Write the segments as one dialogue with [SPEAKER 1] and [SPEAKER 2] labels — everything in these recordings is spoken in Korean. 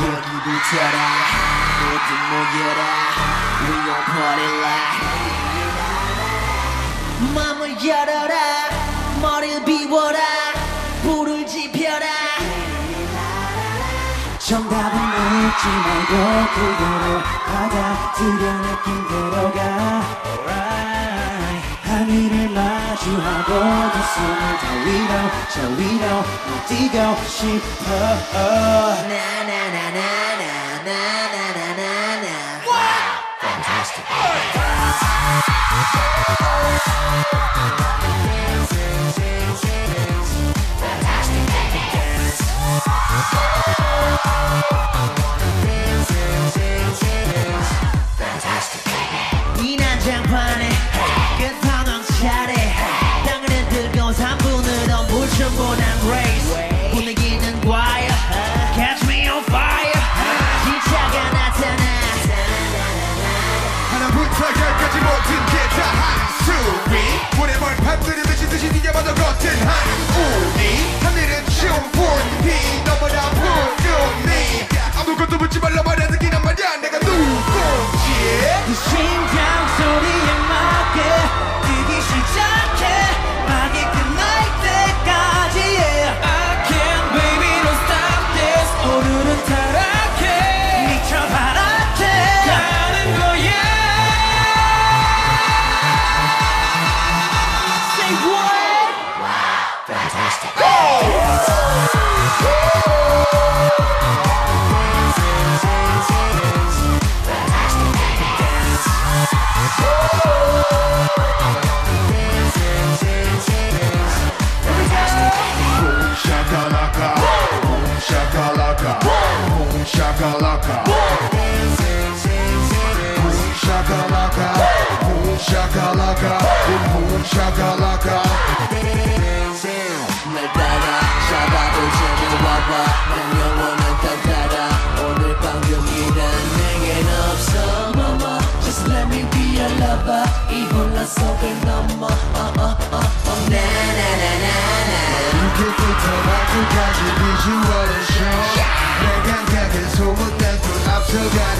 [SPEAKER 1] 모두 쳐라 모두 모여라 We gon' party like 마을 열어라 머리를 비워라 불을 지펴라
[SPEAKER 2] 정답은 묻지 말고 그대로 받아들여 느낌대로 가 마주하고 두 손을 다 위로 저 위로 뛰고 싶어
[SPEAKER 1] 나나나나나나나나나 Fantastic 이 난장판에
[SPEAKER 3] 震撼无敌。 샤갈라가
[SPEAKER 2] 날
[SPEAKER 1] 따라 샤바오지는 와봐 난 영원한 다 오늘 밤 용기란 내겐 없어 mama Just let me be your lover 이 혼란 속을 넘어 oh, oh, oh, oh. 나나나나나
[SPEAKER 3] 이렇게부터 마지막까지 비주얼은 쇼 내감각은 소문난 그 앞서가는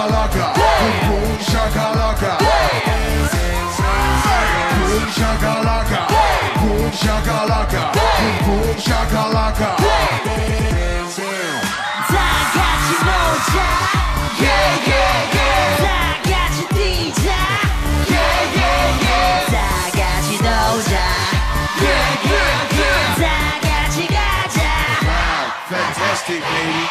[SPEAKER 2] sick, baby.